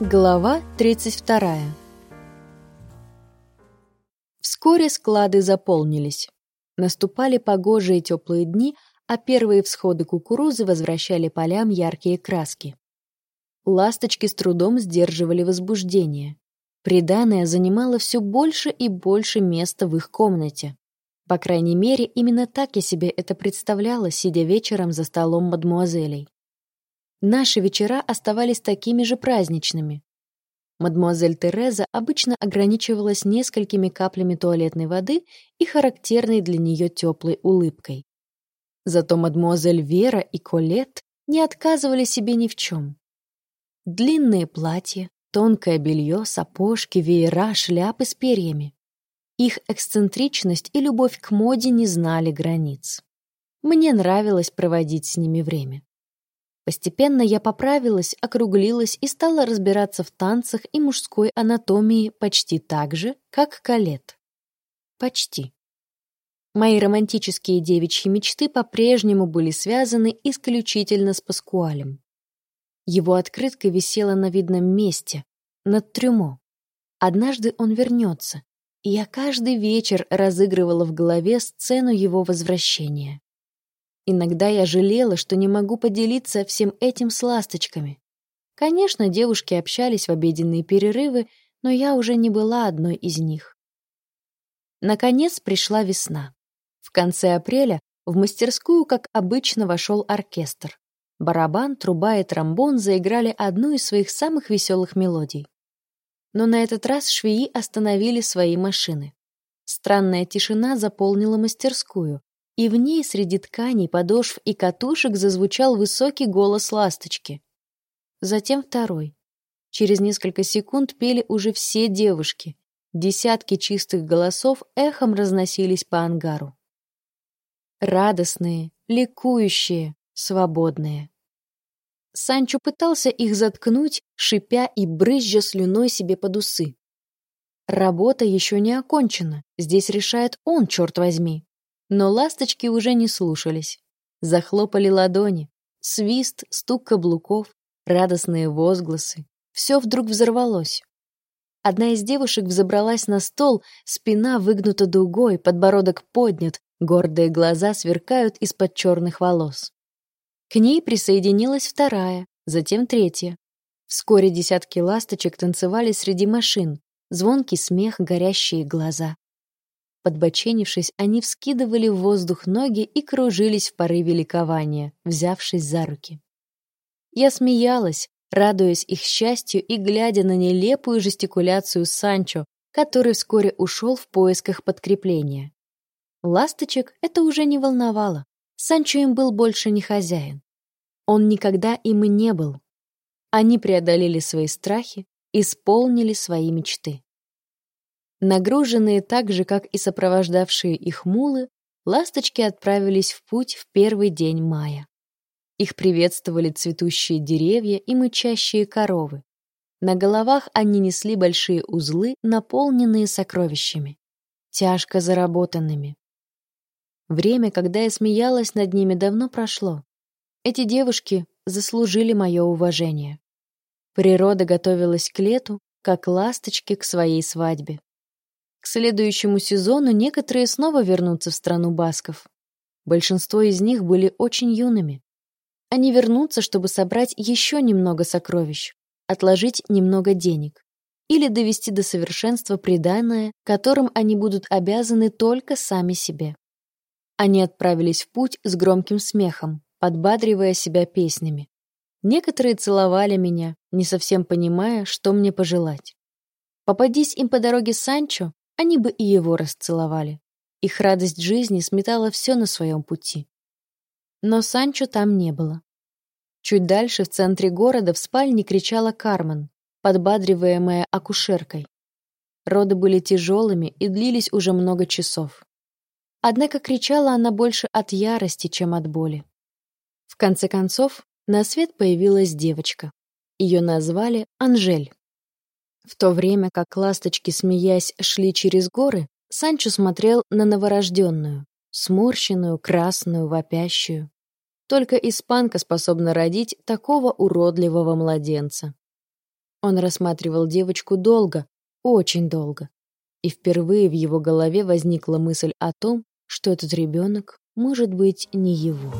Глава 32. Вскоре склады заполнились. Наступали погожие теплые дни, а первые всходы кукурузы возвращали полям яркие краски. Ласточки с трудом сдерживали возбуждение. Приданое занимало все больше и больше места в их комнате. По крайней мере, именно так я себе это представляла, сидя вечером за столом мадмуазелей. Наши вечера оставались такими же праздничными. Мадмуазель Тереза обычно ограничивалась несколькими каплями туалетной воды и характерной для нее теплой улыбкой. Зато мадмуазель Вера и Колет не отказывали себе ни в чем. Длинные платья, тонкое белье, сапожки, веера, шляпы с перьями. Их эксцентричность и любовь к моде не знали границ. Мне нравилось проводить с ними время. Постепенно я поправилась, округлилась и стала разбираться в танцах и мужской анатомии почти так же, как Калет. Почти. Мои романтические девичьи мечты по-прежнему были связаны исключительно с Паскуалем. Его открытка висела на видном месте, над трюмо. Однажды он вернется, и я каждый вечер разыгрывала в голове сцену его возвращения. Иногда я жалела, что не могу поделиться всем этим с ласточками. Конечно, девушки общались в обеденные перерывы, но я уже не была одной из них. Наконец пришла весна. В конце апреля в мастерскую, как обычно, вошел оркестр. Барабан, труба и тромбон заиграли одну из своих самых веселых мелодий. Но на этот раз швеи остановили свои машины. Странная тишина заполнила мастерскую, и в ней среди тканей, подошв и катушек зазвучал высокий голос ласточки. Затем второй. Через несколько секунд пели уже все девушки. Десятки чистых голосов эхом разносились по ангару. Радостные, ликующие, свободные. Санчо пытался их заткнуть, шипя и брызжа слюной себе под усы. Работа еще не окончена, здесь решает он, черт возьми. Но ласточки уже не слушались. Захлопали ладони. Свист, стук каблуков, радостные возгласы. Все вдруг взорвалось. Одна из девушек взобралась на стол, спина выгнута дугой, подбородок поднят, гордые глаза сверкают из-под черных волос. К ней присоединилась вторая, затем третья. Вскоре десятки ласточек танцевали среди машин, звонкий смех, горящие глаза. Подбоченившись, они вскидывали в воздух ноги и кружились в порыве ликования, взявшись за руки. Я смеялась, радуясь их счастью и глядя на нелепую жестикуляцию Санчо, который вскоре ушел в поисках подкрепления. Ласточек это уже не волновало. Санчо им был больше не хозяин. Он никогда им и не был. Они преодолели свои страхи, исполнили свои мечты. Нагруженные так же, как и сопровождавшие их мулы, ласточки отправились в путь в первый день мая. Их приветствовали цветущие деревья и мычащие коровы. На головах они несли большие узлы, наполненные сокровищами, тяжко заработанными. Время, когда я смеялась над ними, давно прошло. Эти девушки заслужили мое уважение. Природа готовилась к лету, как ласточки к своей свадьбе. К следующему сезону некоторые снова вернутся в страну басков. Большинство из них были очень юными. Они вернутся, чтобы собрать еще немного сокровищ, отложить немного денег или довести до совершенства приданное, которым они будут обязаны только сами себе. Они отправились в путь с громким смехом, подбадривая себя песнями. Некоторые целовали меня, не совсем понимая, что мне пожелать. Попадись им по дороге Санчо, они бы и его расцеловали. Их радость жизни сметала все на своем пути. Но Санчо там не было. Чуть дальше, в центре города, в спальне кричала Кармен, подбадриваемая акушеркой. Роды были тяжелыми и длились уже много часов. Однако кричала она больше от ярости, чем от боли. В конце концов, на свет появилась девочка. Ее назвали Анжель. В то время как ласточки, смеясь, шли через горы, Санчо смотрел на новорожденную, сморщенную, красную, вопящую. Только испанка способна родить такого уродливого младенца. Он рассматривал девочку долго, очень долго. И впервые в его голове возникла мысль о том, что этот ребенок может быть не его.